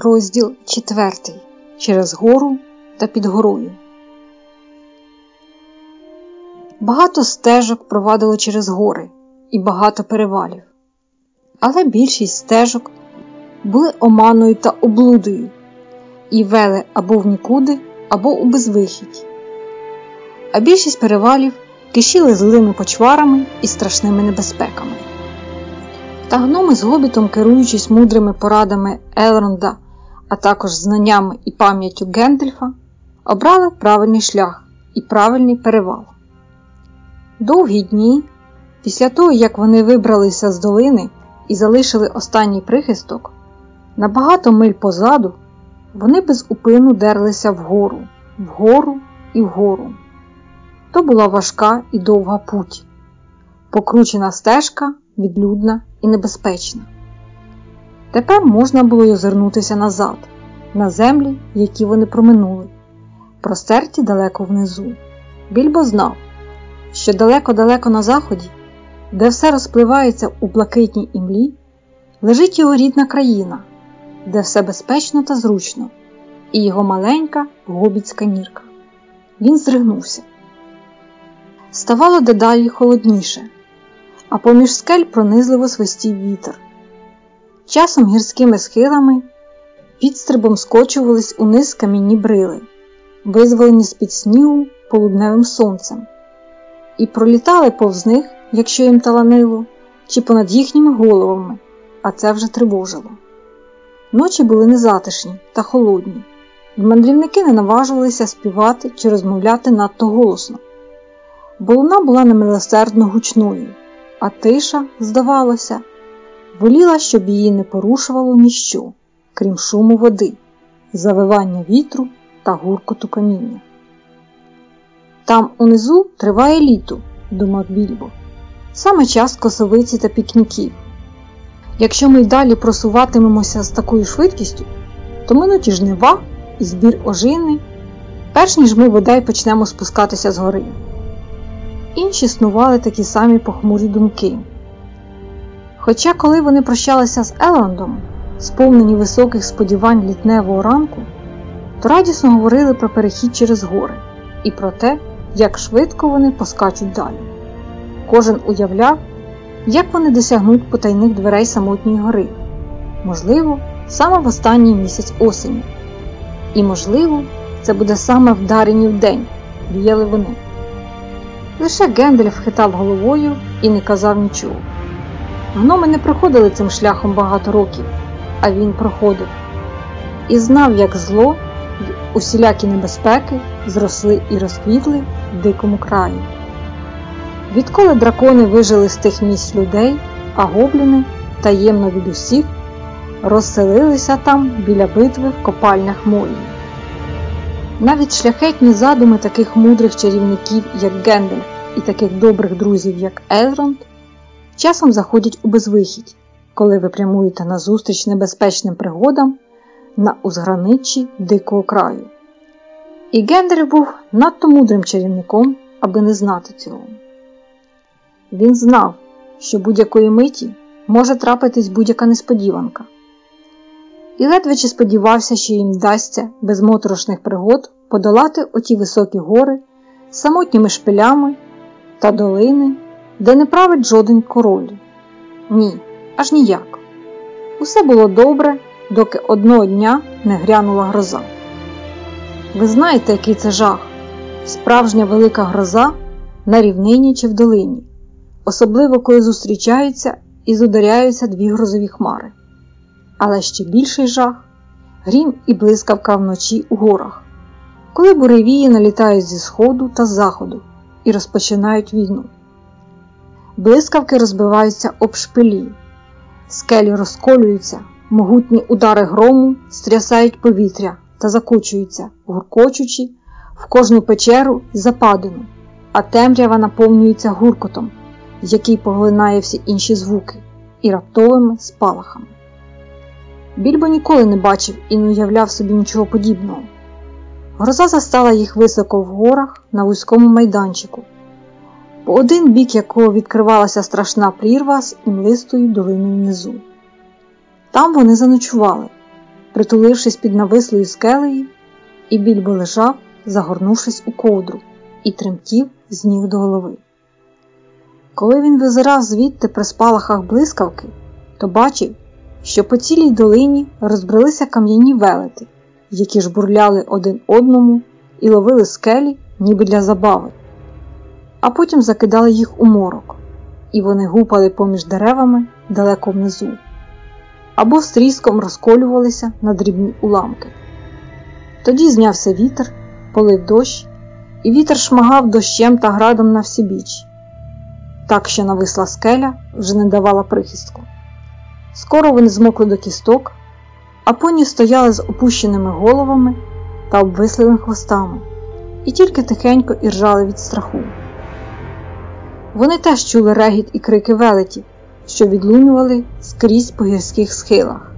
Розділ 4. Через гору та під горою. Багато стежок провадило через гори і багато перевалів. Але більшість стежок були оманою та облудою і вели або в нікуди, або у безвихідь. А більшість перевалів кишіли злими почварами і страшними небезпеками. Та гноми з гобітом, керуючись мудрими порадами Елронда, а також знаннями і пам'яттю Гендельфа, обрали правильний шлях і правильний перевал. Довгі дні, після того, як вони вибралися з долини і залишили останній прихисток, на багато миль позаду вони без упину дерлися вгору, вгору і вгору. То була важка і довга путь, покручена стежка, відлюдна і небезпечна. Тепер можна було й озирнутися назад, на землі, які вони проминули, простерті далеко внизу. Більбо знав, що далеко-далеко на заході, де все розпливається у блакитній імлі, лежить його рідна країна, де все безпечно та зручно, і його маленька гобіцька нірка. Він зригнувся. Ставало дедалі холодніше, а поміж скель пронизливо свистів вітер. Часом гірськими схилами підстрибом скочувались униз камінні брили, визволені з-під снігу полудневим сонцем, і пролітали повз них, якщо їм таланило, чи понад їхніми головами, а це вже тривожило. Ночі були незатишні та холодні, і мандрівники не наважувалися співати чи розмовляти надто голосно, бо луна була немилосердно гучною, а тиша, здавалося, воліла, щоб її не порушувало ніщо, крім шуму води, завивання вітру та гуркоту каміння. Там унизу триває літо, думав Більбо, саме час косовиці та пікніків. Якщо ми й далі просуватимемося з такою швидкістю, то минуть і жнива і збір ожини, перш ніж ми бодай почнемо спускатися з гори. Інші снували такі самі похмурі думки. Хоча, коли вони прощалися з Еландом, сповнені високих сподівань літневого ранку, то радісно говорили про перехід через гори і про те, як швидко вони поскачуть далі. Кожен уявляв, як вони досягнуть потайних дверей самотньої гори, можливо, саме в останній місяць осені. І, можливо, це буде саме в Дарині в день, віяли вони. Лише Гендельф хитав головою і не казав нічого. Гноми не проходили цим шляхом багато років, а він проходив і знав, як зло усілякі небезпеки зросли і розквітли в дикому краї. Відколи дракони вижили з тих місць людей, а гобліни, таємно від усіх, розселилися там біля битви в копальнях Мої. Навіть шляхетні задуми таких мудрих чарівників, як Гендельф, і таких добрих друзів, як Елронд, часом заходять у безвихідь, коли ви прямуєте назустріч небезпечним пригодам на узграниччі дикого краю. І Гендельф був надто мудрим чарівником, аби не знати цього. Він знав, що будь-якої миті може трапитись будь-яка несподіванка. І ледве чи сподівався, що їм вдасться без моторошних пригод подолати оті високі гори самотніми шпилями та долини, де не править жоден король. Ні, аж ніяк. Усе було добре, доки одного дня не грянула гроза. Ви знаєте, який це жах, справжня велика гроза на рівнині чи в долині, особливо коли зустрічаються і зударяються дві грозові хмари. Але ще більший жах грім і блискавка вночі у горах, коли буревії налітають зі сходу та заходу і розпочинають війну. Блискавки розбиваються об шпилі, скелі розколюються, могутні удари грому стрясають повітря та закучуються, гуркочучи в кожну печеру й западину, а темрява наповнюється гуркотом, який поглинає всі інші звуки і раптовими спалахами. Більбо ніколи не бачив і не уявляв собі нічого подібного. Гроза застала їх високо в горах на вузькому майданчику, по один бік якого відкривалася страшна прірва з імлистою долиною внизу. Там вони заночували, притулившись під навислою скелею, і більбо лежав, загорнувшись у ковдру, і тремтів з ніг до голови. Коли він визирав звідти при спалахах блискавки, то бачив, що по цілій долині розбралися кам'яні велети, які ж бурляли один одному і ловили скелі, ніби для забави, а потім закидали їх у морок, і вони гупали поміж деревами далеко внизу, або з тріском розколювалися на дрібні уламки. Тоді знявся вітер, полив дощ, і вітер шмагав дощем та градом на всі біч. Так що нависла скеля вже не давала прихистку. Скоро вони змокли до кісток, а поні стояли з опущеними головами та обвисливими хвостами і тільки тихенько іржали від страху. Вони теж чули регіт і крики велеті, що відлунювали скрізь по гірських схилах.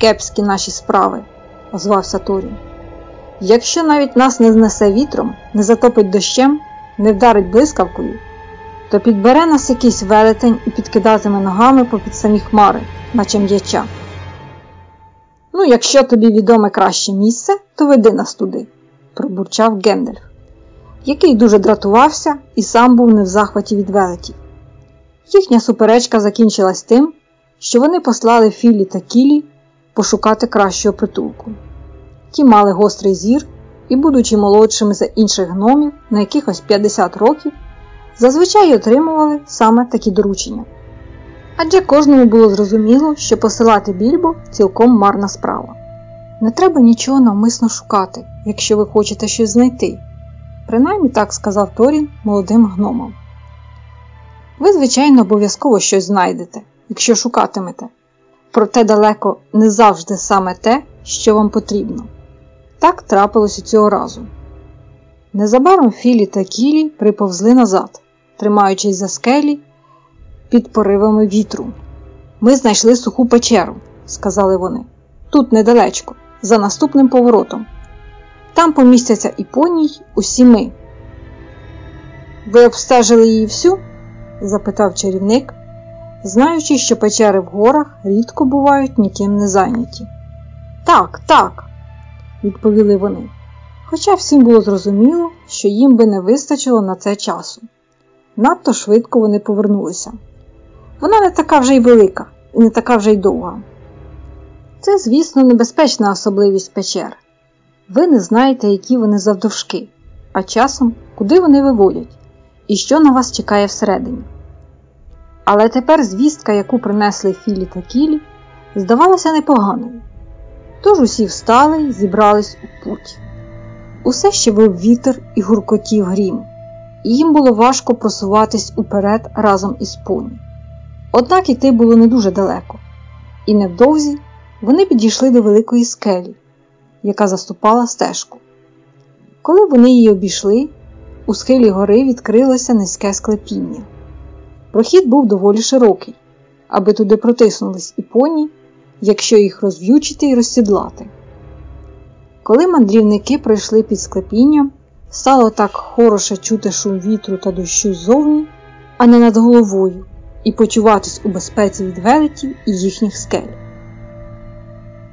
Кепські наші справи, озвався Торін. Якщо навіть нас не знесе вітром, не затопить дощем, не вдарить блискавкою, то підбере нас якийсь велетень і підкидатиме ногами попід самі хмари, наче м'яча. Ну, якщо тобі відоме краще місце, то веди нас туди, пробурчав Гендельф, який дуже дратувався і сам був не в захваті від велетів. Їхня суперечка закінчилась тим, що вони послали Філі та Кілі пошукати кращого притулку. Ті мали гострий зір і, будучи молодшими за інших гномів на якихось 50 років, зазвичай отримували саме такі доручення. Адже кожному було зрозуміло, що посилати більбо цілком марна справа. Не треба нічого навмисно шукати, якщо ви хочете щось знайти. Принаймні так сказав Торін молодим гномам. Ви, звичайно, обов'язково щось знайдете, якщо шукатимете. Проте далеко не завжди саме те, що вам потрібно. Так трапилось і цього разу. Незабаром Філі та Кілі приповзли назад, тримаючись за скелі під поривами вітру. Ми знайшли суху печеру, сказали вони. Тут недалечко, за наступним поворотом. Там помістяться і поній, усі ми. Ви обстежили її всю? запитав чарівник, знаючи, що печери в горах рідко бувають ніким не зайняті. Так, так, відповіли вони. Хоча всім було зрозуміло, що їм би не вистачило на це часу. Надто швидко вони повернулися. Вона не така вже й велика і не така вже й довга. Це, звісно, небезпечна особливість печер. Ви не знаєте, які вони завдовжки, а часом куди вони виводять і що на вас чекає всередині. Але тепер звістка, яку принесли Філі та Кілі, здавалася непоганою. Тож усі встали і зібрались у путь. Усе ще вив вітер і гуркотів грім, і їм було важко просуватись уперед разом із поні. Однак іти було не дуже далеко, і невдовзі вони підійшли до великої скелі, яка заступала стежку. Коли вони її обійшли, у схилі гори відкрилося низьке склепіння. Прохід був доволі широкий, аби туди протиснулись і поні, якщо їх розв'ючити і розсідлати. Коли мандрівники пройшли під склепінням, стало так хороше чути шум вітру та дощу ззовні, а не над головою, і почуватись у безпеці від велетів і їхніх скель.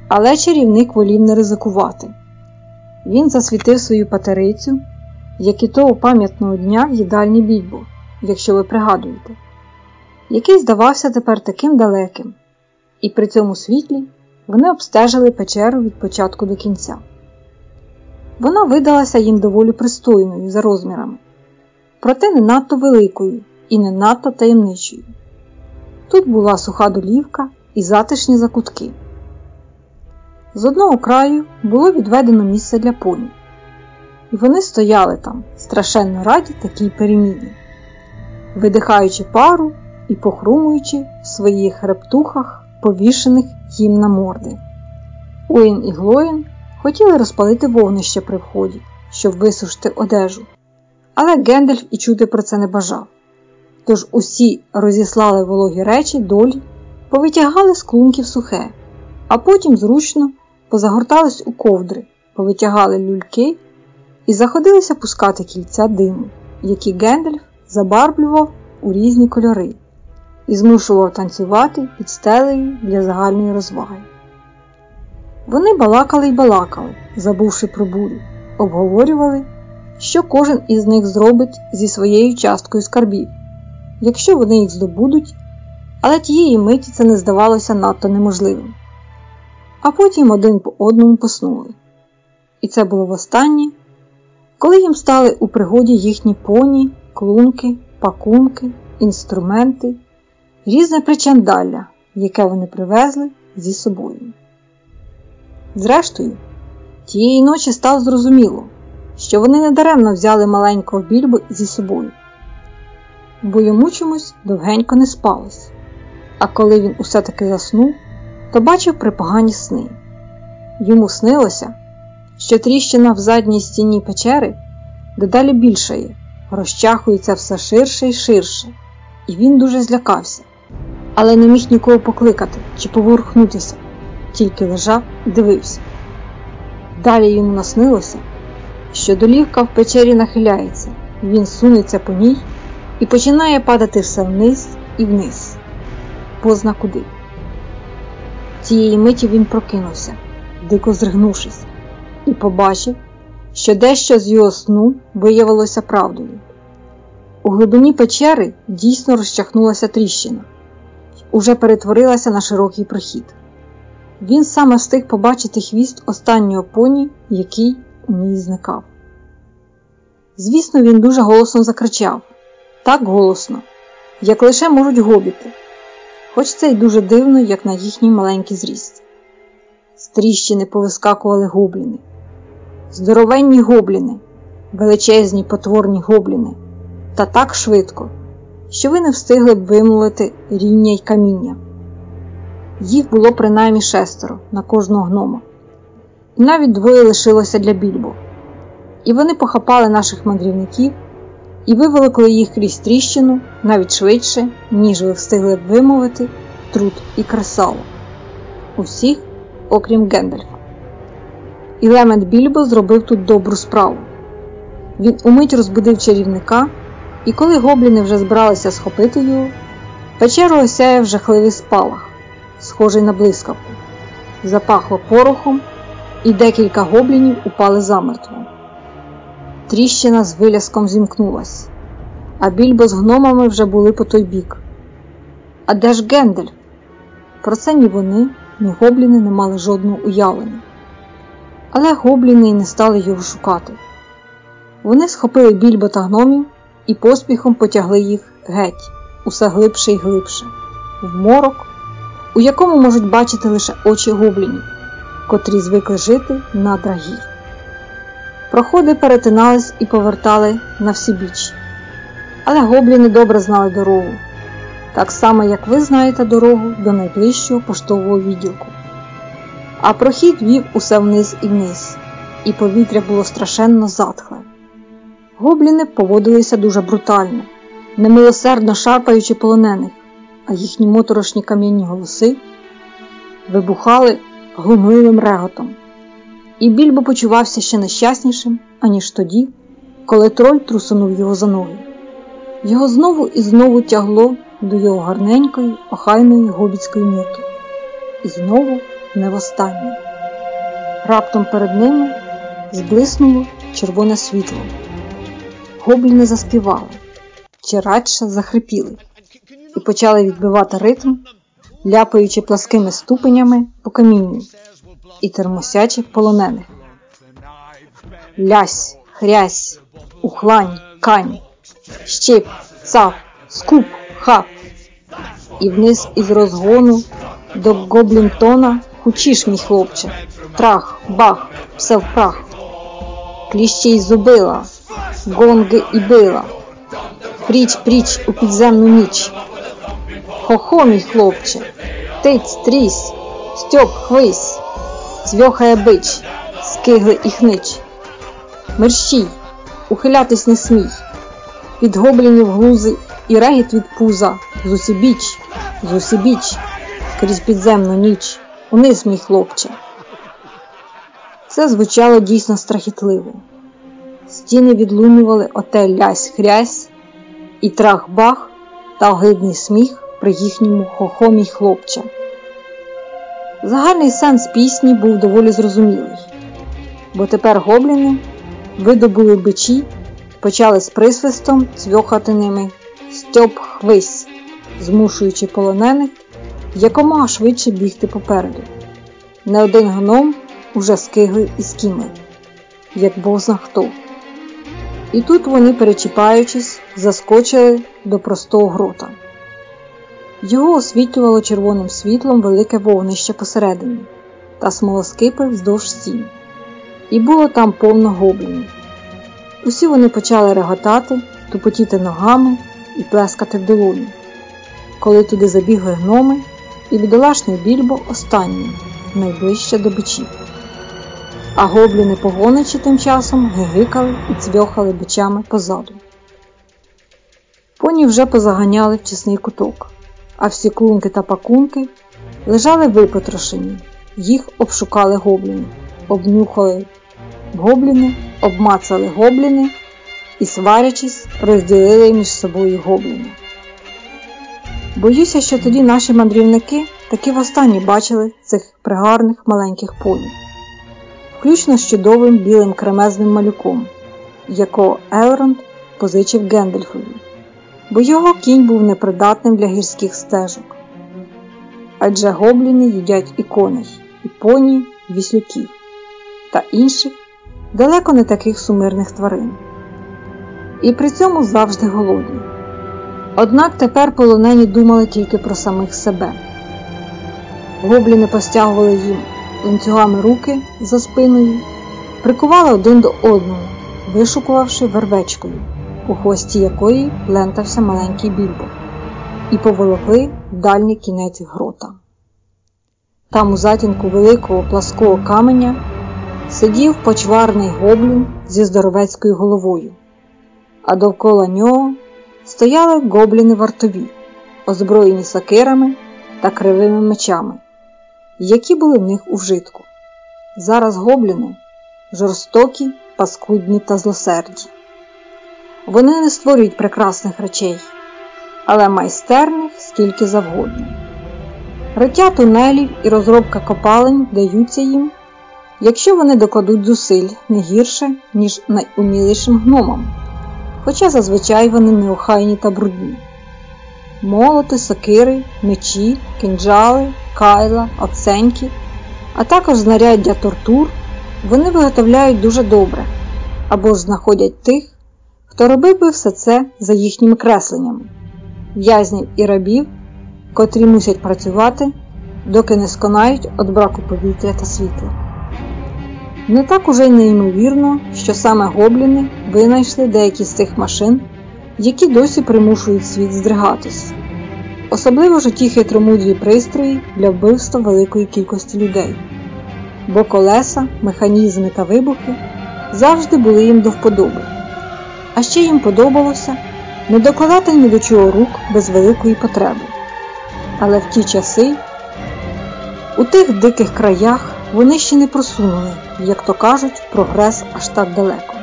Але чарівник волів не ризикувати. Він засвітив свою патерицю, як і того пам'ятного дня в їдальні більбо, якщо ви пригадуєте, який здавався тепер таким далеким, і при цьому світлі вони обстежили печеру від початку до кінця. Вона видалася їм доволі пристойною за розмірами, проте не надто великою і не надто таємничою. Тут була суха долівка і затишні закутки. З одного краю було відведено місце для поні, і вони стояли там, страшенно раді такій переміні, видихаючи пару і похрумуючи в своїх хребтухах, повішених їм на морди. Оїн і Глоїн хотіли розпалити вогнище при вході, щоб висушити одежу, але Гендальф і чути про це не бажав. Тож усі розіслали вологі речі долі, повитягали з клунків сухе, а потім зручно позагортались у ковдри, повитягали люльки і заходилися пускати кільця диму, які Гендальф забарблював у різні кольори і змушував танцювати під стелею для загальної розваги. Вони балакали й балакали, забувши про бурю, обговорювали, що кожен із них зробить зі своєю часткою скарбів, якщо вони їх здобудуть, але тієї миті це не здавалося надто неможливим. А потім один по одному поснули. І це було востаннє, коли їм стали у пригоді їхні поні, клунки, пакунки, інструменти, різне причандалля, яке вони привезли зі собою. Зрештою, тієї ночі стало зрозуміло, що вони недаремно взяли маленького більбу зі собою, бо йому чомусь довгенько не спалось, а коли він усе таки заснув, то бачив припогані сни. Йому снилося, що тріщина в задній стіні печери дедалі більшає, розчахується все ширше і ширше, і він дуже злякався, але не міг нікого покликати чи поворухнутися, тільки лежав і дивився. Далі йому наснилося, що долівка в печері нахиляється, він сунеться по ній і починає падати все вниз і вниз, позна куди. Тієї миті він прокинувся, дико зригнувшись, і побачив, що дещо з його сну виявилося правдою. У глибині печери дійсно розчахнулася тріщина, уже перетворилася на широкий прохід. Він саме встиг побачити хвіст останнього поні, який у ній зникав. Звісно, він дуже голосно закричав так голосно, як лише можуть гобіти, хоч це й дуже дивно, як на їхній маленький зріст. З тріщини повискакували гобліни, здоровенні гобліни, величезні потворні гобліни, та так швидко, що ви не встигли б вимовити ріння й каміння. Їх було принаймні шестеро на кожного гнома, і навіть двоє лишилося для більбо. І вони похапали наших мандрівників і виволокли їх крізь тріщину навіть швидше, ніж ви встигли б вимовити труд і кресало. Усіх, окрім Гендальфа. І Більбо зробив тут добру справу. Він умить розбудив чарівника, і коли гобліни вже збиралися схопити його, печеру осяяв жахливий спалах, схожий на блискавку. Запахло порохом, і декілька гоблінів упали замертво. Тріщина з виляском зімкнулась, а більбо з гномами вже були по той бік. А де ж Гендель? Про це ні вони, ні гобліни не мали жодного уявлення. Але гобліни й не стали його шукати. Вони схопили більбо та гномів і поспіхом потягли їх геть, усе глибше й глибше, в морок, у якому можуть бачити лише очі гоблінів, котрі звикли жити на драгір. Проходи перетинались і повертали на всі біч. Але гобліни добре знали дорогу, так само, як ви знаєте дорогу до найближчого поштового відділку. А прохід вів усе вниз і вниз, і повітря було страшенно затхле. Гобліни поводилися дуже брутально, немилосердно шарпаючи полонених, а їхні моторошні кам'яні голоси вибухали глумливим реготом. І більбо почувався ще нещаснішим, аніж тоді, коли троль трусунув його за ноги. Його знову і знову тягло до його гарненької, охайної гобіцької мірки. І знову не востаннє. Раптом перед ними зблиснуло червоне світло. Гобліни заспівали, чи радше захрипіли, і почали відбивати ритм, ляпаючи пласкими ступенями по камінню і термосячи полонених. Лясь, хрясь, ухлань, кань, щеп, цап, скуп, хап. І вниз із розгону до гоблінтона хучіш, мій хлопче, трах, бах, все. Кліще й зубила, гонги і била. Пріч, пріч у підземну ніч. Хо-хо, мій хлопче, тиць, трісь, стьоп, хвись звьохає бич, скигли і хнич. Мерщій, ухилятись не смій, від гоблінів глузи і регіт від пуза, зусібіч, зусібіч, крізь підземну ніч, униз, мій хлопче. Це звучало дійсно страхітливо. Стіни відлунювали оте лясь хрясь і трах-бах та огидний сміх при їхньому хохомій хлопче. Загальний сенс пісні був доволі зрозумілий, бо тепер гобліни видобули бичі, почали з присвистом цвьохати ними стьоп хвись, змушуючи полонених якомога швидше бігти попереду. Не один гном уже скигли і скімли, як бозна хто. І тут вони, перечіпаючись, заскочили до простого грота. Його освітлювало червоним світлом велике вогнище посередині та смолоскипи вздовж стін. І було там повно гоблінів. Усі вони почали реготати, тупотіти ногами і плескати в долоні, коли туди забігли гноми, і бідолашний більбо останній, найближче до бичів. А гобліни погоничі тим часом гигикали і цвьохали бичами позаду. Поні вже позаганяли в чесний куток а всі клунки та пакунки лежали випотрошені, їх обшукали гобліни, обнюхали гобліни, обмацали гобліни і, сварячись, розділили між собою гобліни. Боюся, що тоді наші мандрівники таки востаннє бачили цих пригарних маленьких понів, включно з чудовим білим кремезним малюком, якого Елронд позичив Гендельфові бо його кінь був непридатним для гірських стежок. Адже гобліни їдять і коней, і поні, і віслюків та інших далеко не таких сумирних тварин. І при цьому завжди голодні. Однак тепер полонені думали тільки про самих себе. Гобліни постягували їм ланцюгами руки за спиною, прикували один до одного, вишукувавши вервечкою у хвості якої плентався маленький більбо, і поволокли в дальній кінець грота. Там, у затінку великого плаского каменя, сидів почварний гоблін зі здоровецькою головою, а довкола нього стояли гобліни вартові, озброєні сокирами та кривими мечами, які були в них у вжитку. Зараз гобліни жорстокі, паскудні та злосерді. Вони не створюють прекрасних речей, але майстерних скільки завгодно. Риття тунелів і розробка копалень даються їм, якщо вони докладуть зусиль не гірше, ніж найумілішим гномам, хоча зазвичай вони неохайні та брудні. Молоти, сокири, мечі, кинджали, кайла, оценьки, а також знаряддя тортур вони виготовляють дуже добре або ж знаходять тих, хто робив би все це за їхніми кресленнями, в'язнів і рабів, котрі мусять працювати, доки не сконають від браку повітря та світла. Не так уже й неймовірно, що саме гобліни винайшли деякі з цих машин, які досі примушують світ здригатись, особливо ж ті хитромудрі пристрої для вбивства великої кількості людей, бо колеса, механізми та вибухи завжди були їм до вподоби а ще їм подобалося не докладати ні до чого рук без великої потреби. Але в ті часи, у тих диких краях вони ще не просунули, як то кажуть, прогрес аж так далеко.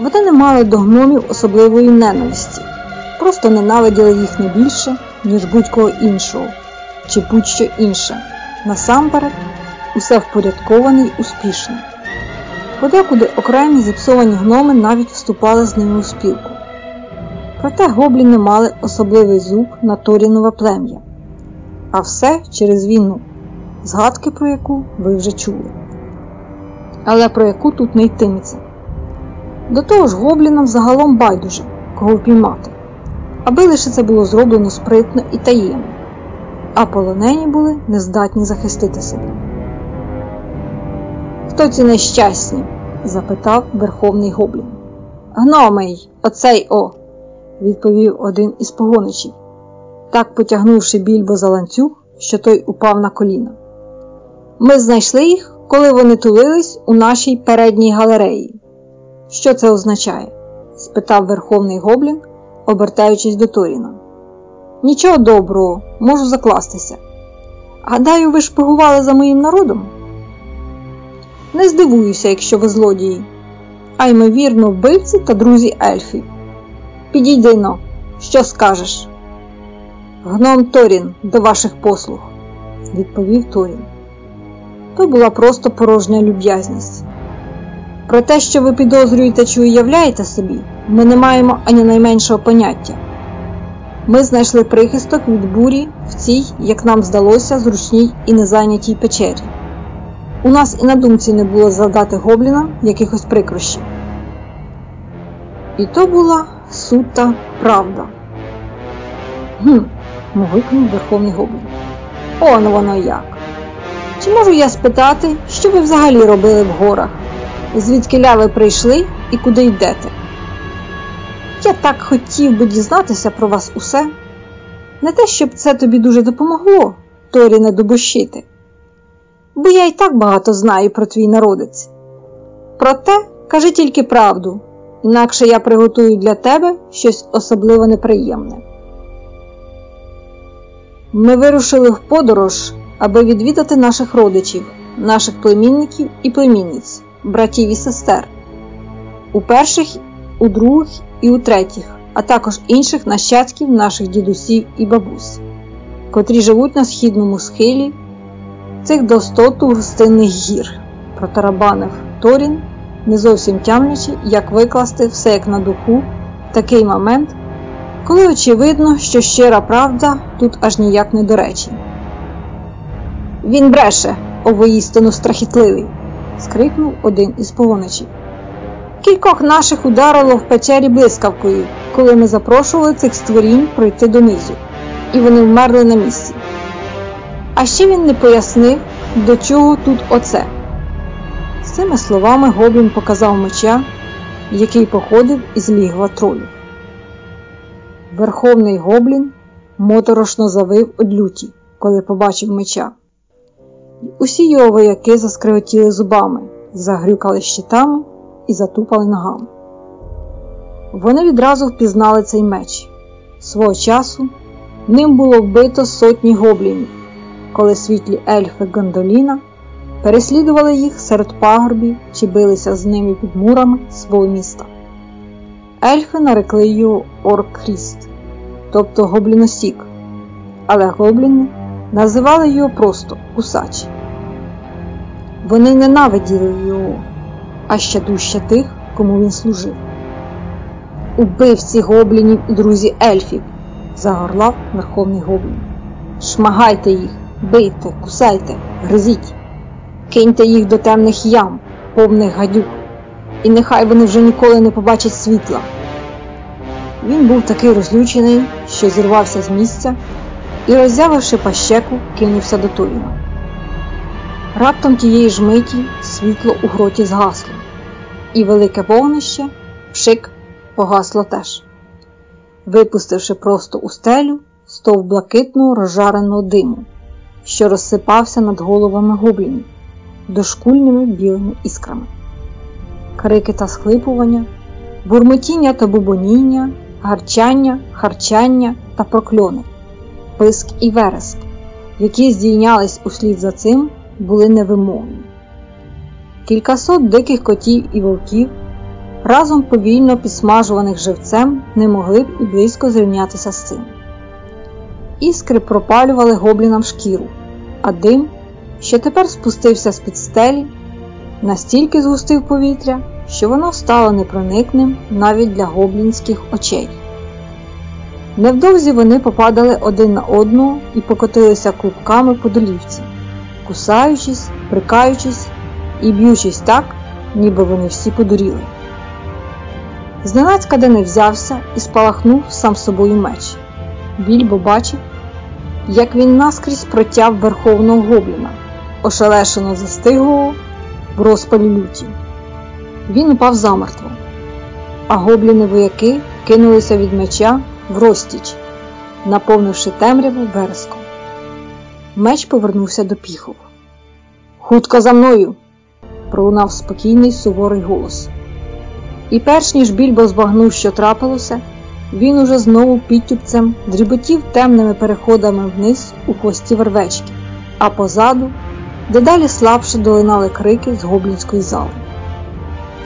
Вони не мали до гномів особливої ненависті, просто ненавиділи їх не більше, ніж будь-кого іншого чи будь-що інше. Насамперед, усе впорядковане й успішне. Подекуди окремі зіпсовані гноми навіть вступали з ними у спілку. Проте гобліни мали особливий зуб на Торінове плем'я. А все через війну, згадки про яку ви вже чули. Але про яку тут не йтиметься. До того ж, гоблінам загалом байдуже, кого впіймати, аби лише це було зроблено спритно і таємно, а полонені були нездатні захистити себе. Хто ці нещасні? запитав Верховний Гоблін. Гномий, оцей о, відповів один із погоничів, так потягнувши більбо за ланцюг, що той упав на коліна. Ми знайшли їх, коли вони тулились у нашій передній галереї. Що це означає? спитав Верховний Гоблін, обертаючись до Торіна. Нічого доброго, можу закластися. Гадаю, ви шпигували за моїм народом? Не здивуюся, якщо ви злодії, а ймовірно, вбивці та друзі ельфів. Підійди но, що скажеш? Гном Торін до ваших послуг, відповів Торін. То була просто порожня люб'язність. Про те, що ви підозрюєте чи уявляєте собі, ми не маємо ані найменшого поняття. Ми знайшли прихисток від бурі в цій, як нам здалося, зручній і незайнятій печері. У нас і на думці не було завдати гоблінам якихось прикрощів. І то була сута правда. Гм, могикнув Верховний Гоблін. Он воно як. Чи можу я спитати, що ви взагалі робили в горах? Звідки ляви прийшли і куди йдете? Я так хотів би дізнатися про вас усе. Не те, щоб це тобі дуже допомогло, Торі не добущити. Бо я й так багато знаю про твій народець. Проте кажи тільки правду, інакше я приготую для тебе щось особливо неприємне. Ми вирушили в подорож, аби відвідати наших родичів, наших племінників і племінниць, братів і сестер, у перших, у других і у третіх, а також інших нащадків наших дідусів і бабусь, котрі живуть на східному схилі цих достоту гостинних гір, протарабанив Торін, не зовсім тямлячи, як викласти все як на духу такий момент, коли очевидно, що щира правда тут аж ніяк не до речі. Він бреше, о воїстину страхітливий, скрикнув один із полоничів. Кількох наших ударило в печері блискавкою, коли ми запрошували цих створінь пройти донизу, і вони вмерли на місці. А ще він не пояснив, до чого тут оце. З цими словами Гоблін показав меча, який походив із лігва тролів. Верховний Гоблін моторошно завив од люті, коли побачив меча. Усі його вояки заскриготіли зубами, загрюкали щитами і затупали ногами. Вони відразу впізнали цей меч. Свого часу ним було вбито сотні гоблінів, коли світлі ельфи Гондоліна переслідували їх серед пагорбів чи билися з ними під мурами свого міста. Ельфи нарекли його Оркхріст, тобто гобліносік, але гобліни називали його просто Кусач. Вони ненавиділи його, а ще дужче тих, кому він служив. Убивці гоблінів і друзі ельфів, загорлав Верховний Гоблін. Шмагайте їх, бийте, кусайте, гризіть, киньте їх до темних ям, повних гадюк, і нехай вони вже ніколи не побачать світла. Він був такий розлючений, що зірвався з місця і, роззявивши пащеку, кинувся до Торіна. Раптом тієї ж миті світло у гроті згасло, і велике вогнище, пшик, погасло теж, випустивши просто у стелю стов блакитного розжареного диму, що розсипався над головами гоблінів дошкульними білими іскрами. Крики та схлипування, бурмотіння та бубоніння, гарчання, харчання та прокльони, писк і вереск, які здійнялись услід за цим були невимовні. Кількасот диких котів і вовків, разом повільно підсмажуваних живцем, не могли б і близько зрівнятися з цим. Іскри пропалювали гоблінам шкіру, а дим, що тепер спустився з під стелі, настільки згустив повітря, що воно стало непроникним навіть для гоблінських очей. Невдовзі вони попадали один на одного і покотилися клубками по долівці кусаючись, прикаючись і б'ючись так, ніби вони всі подуріли. Зненацька де не взявся і спалахнув сам собою меч. Більбо бачив, як він наскрізь протяв верховного гобліна, ошелешено застиглого в розпалі люті. Він упав замертво, а гобліни вояки кинулися від меча в розтіч, наповнивши темряву вереском. Меч повернувся до піхов. Хутко за мною! пролунав спокійний суворий голос. І перш ніж більбо збагнув, що трапилося, він уже знову підтюпцем дріботів темними переходами вниз у хвості вервечки, а позаду дедалі слабше долинали крики з гоблінської зали.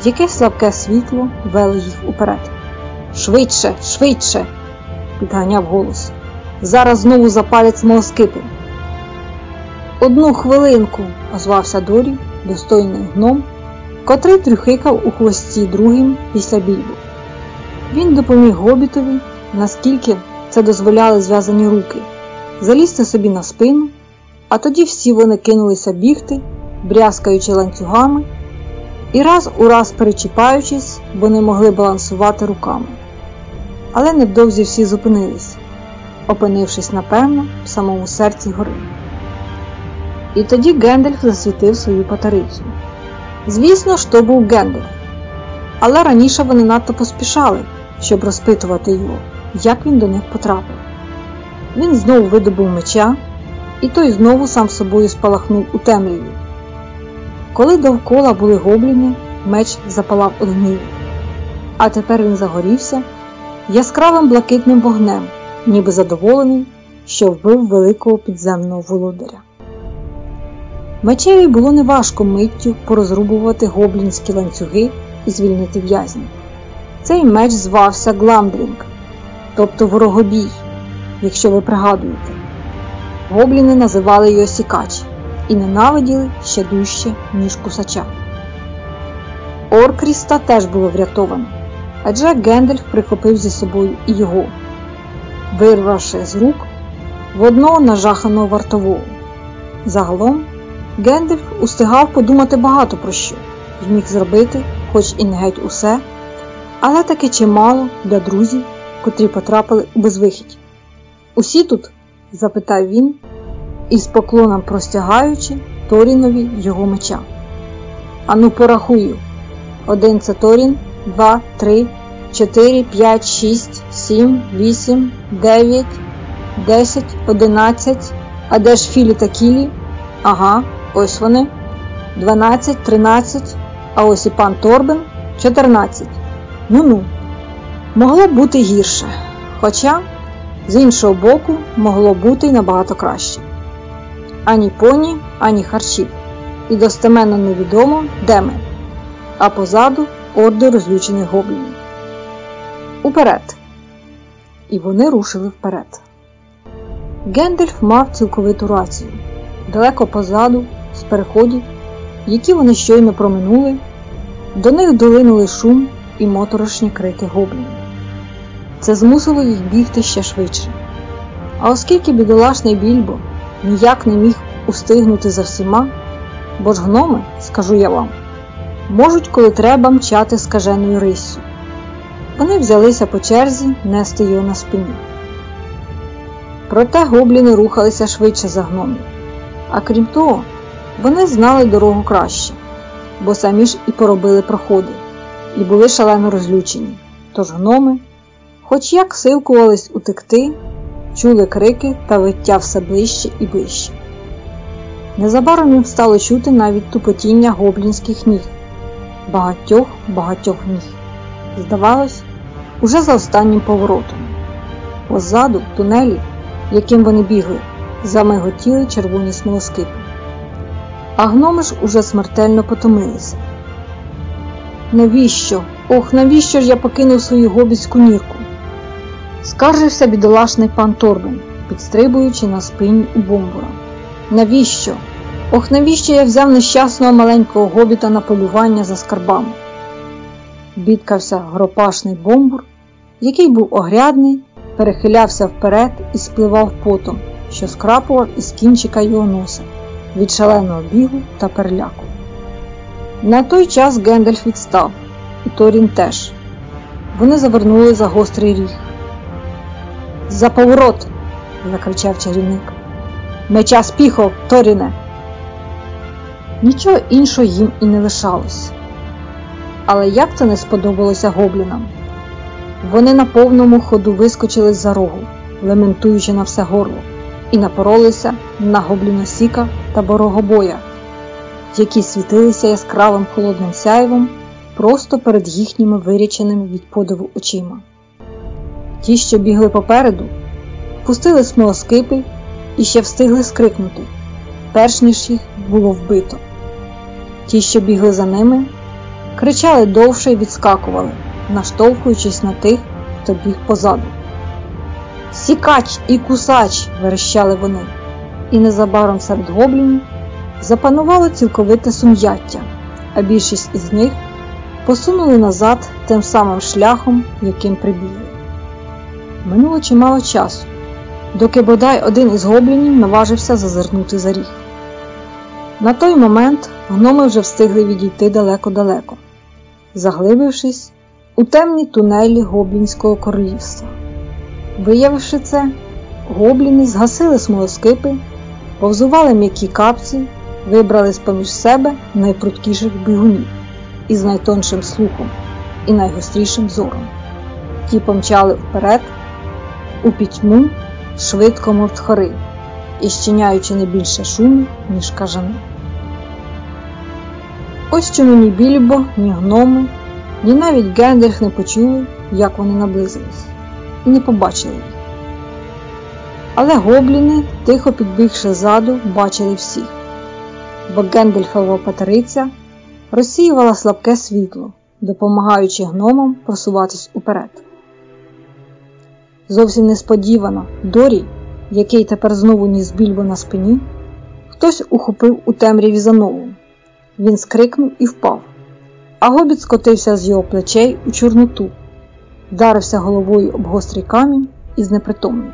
Яке слабке світло вело їх уперед. Швидше, швидше! підганяв голос. Зараз знову запалять смолоскипи. Одну хвилинку, озвався Дорі, достойний гном, котрий трюхикав у хвості другим після більбу. Він допоміг гобітові, наскільки це дозволяли зв'язані руки, залізти собі на спину, а тоді всі вони кинулися бігти, брязкаючи ланцюгами і раз у раз перечіпаючись, бо не могли балансувати руками. Але невдовзі всі зупинились, опинившись, напевно, в самому серці гори. І тоді Гендальф засвітив свою патерицю. Звісно то був Гендальф. Але раніше вони надто поспішали, щоб розпитувати його, як він до них потрапив. Він знову видобув меча, і той знову сам собою спалахнув у темряві. Коли довкола були гобліни, меч запалав од. А тепер він загорівся яскравим блакитним вогнем, ніби задоволений, що вбив великого підземного володаря. Мечеві було неважко миттю порозрубувати гоблінські ланцюги і звільнити в'язнів. Цей меч звався Гламдрінг, тобто ворогобій, якщо ви пригадуєте. Гобліни називали його Сікач і ненавиділи ще дужче, ніж кусача. Оркріста теж було врятовано, адже Гендальф прихопив зі собою і його, вирвавши з рук в одного нажаханого вартового. Загалом Гендальф устигав подумати багато про що і міг зробити, хоч і не геть усе, але таки чимало для друзів, котрі потрапили у безвихідь. Усі тут? запитав він, із поклоном простягаючи Торінові його меча. Ану, порахую. Один це Торін, два, три, чотири, п'ять, шість, сім, вісім, дев'ять, десять, одинадцять. А де ж Філі та Кілі? Ага, ось вони. Дванадцять, тринадцять, а ось і пан Торбен чотирнадцять. Ну-ну, могло б бути гірше. Хоча, з іншого боку, могло бути й набагато краще ані поні, ані харчів, і достеменно невідомо, де ми, а позаду орди розлючених гоблінів. Уперед! І вони рушили вперед. Гендельф мав цілковиту рацію. Далеко позаду, з переходів, які вони щойно проминули, до них долинули шум і моторошні крики гоблінів. Це змусило їх бігти ще швидше. А оскільки бідолашний більбо ніяк не міг устигнути за всіма, бо ж гноми, скажу я вам, можуть, коли треба, мчати скаженою риссю. Вони взялися по черзі нести його на спині. Проте гобліни рухалися швидше за гномів. А крім того, вони знали дорогу краще, бо самі ж і поробили проходи, і були шалено розлючені. Тож гноми, хоч як силкувались утекти, чули крики та виття все ближче і ближче. Незабаром їм стало чути навіть тупотіння гоблінських ніг, багатьох багатьох ніг. Здавалось, уже за останнім поворотом. Позаду, в тунелі, яким вони бігли, замиготіли червоні смолоскипи. А гноми ж уже смертельно потомилися. Навіщо? Ох, навіщо ж я покинув свою гобіцьку нірку? Скаржився бідолашний пан Торбен, підстрибуючи на спині у бомбура. Навіщо? Ох, навіщо я взяв нещасного маленького гобіта на полювання за скарбами? Бідкався гропашний бомбур, який був огрядний, перехилявся вперед і спливав потом, що скрапував із кінчика його носа від шаленого бігу та переляку. На той час Гендальф відстав, і Торін теж. Вони завернули за гострий ріг. За поворот! закричав чарівник. Меча спіхов, Торіне! Нічого іншого їм і не лишалось. Але як це не сподобалося гоблінам? Вони на повному ходу вискочили з-за рогу, лементуючи на все горло, і напоролися на гобліносіка та борогобоя, які світилися яскравим холодним сяйвом просто перед їхніми виріченими від подиву очима. Ті, що бігли попереду, пустили смолоскипи і ще встигли скрикнути, перш ніж їх було вбито. Ті, що бігли за ними, кричали довше і відскакували, наштовхуючись на тих, хто біг позаду. Сікач і кусач! верещали вони. і незабаром серед гоблінів запанувало цілковите сум'яття, а більшість із них посунули назад тим самим шляхом, яким прибігли. Минуло чимало часу, доки бодай один із гоблінів наважився зазирнути за ріг. На той момент гноми вже встигли відійти далеко-далеко, заглибившись у темні тунелі Гоблінського королівства. Виявивши це, гобліни згасили смолоскипи, повзували м'які капці, вибрали з поміж себе найпрудкіших бігунів із найтоншим слухом і найгострішим зором. Ті помчали вперед у пітьму швидко мов і щиняючи не більше шуму, ніж кажани. Ось чому ні більбо, ні гноми, ні навіть Гендальф не почули, як вони наблизились, і не побачили їх. Але гобліни, тихо підбігши ззаду, бачили всіх, бо Гендальфова патериця розсіювала слабке світло, допомагаючи гномам просуватись уперед. Зовсім несподівано Дорі, який тепер знову ніс більбо на спині, хтось ухопив у темряві за ногу. Він скрикнув і впав, а гобіт скотився з його плечей у Чорноту, вдарився головою об гострий камінь і знепритомнів.